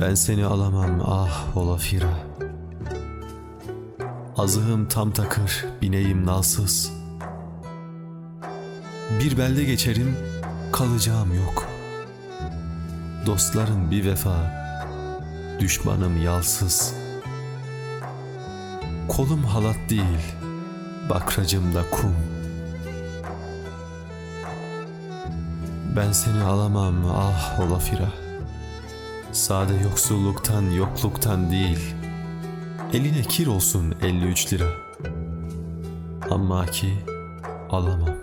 Ben seni alamam ah olafira. Azığım tam takır, bineğim nalsız. Bir belde geçerim, kalacağım yok. Dostlarım bir vefa, düşmanım yalsız. Kolum halat değil, bakracımda kum. Ben seni alamam ah olafira. Sade yoksulluktan yokluktan değil. Eline kir olsun 53 lira. Ama ki alamam.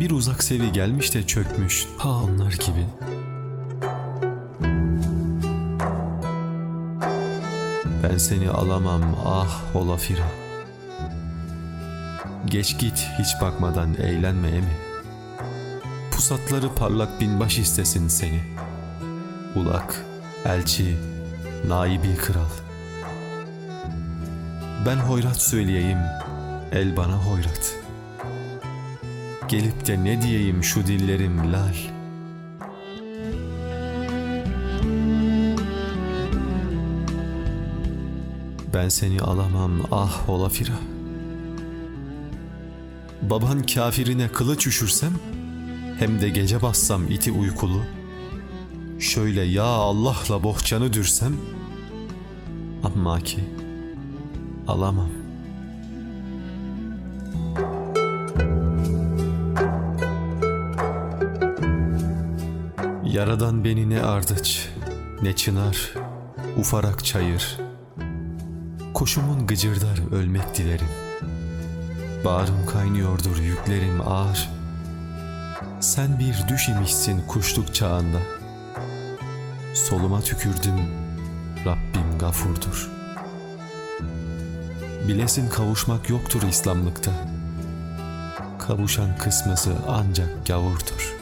Bir uzak sevi gelmiş de çökmüş. Ha onlar gibi. Ben seni alamam ah olafira. Geç git hiç bakmadan eğlenmeye mi? Pusatları parlak binbaş istesin seni. Ulak, elçi, naibi kral. Ben hoyrat söyleyeyim, el bana hoyrat. Gelip de ne diyeyim şu dillerim lal. Ben seni alamam ah olafira. Baban kafirine kılıç üşürsem, hem de gece bassam iti uykulu. Şöyle ya Allah'la bohçanı dürsem, amma ki alamam. Yaradan beni ne ardıç, ne çınar, ufarak çayır. Koşumun gıcırdar ölmek dilerim. Bağrım kaynıyordur yüklerim ağır. Sen bir düş imişsin kuşluk çağında. Soluma tükürdüm, Rabbim gafurdur. Bilesin kavuşmak yoktur İslamlıkta. Kavuşan kısmesi ancak gavurdur.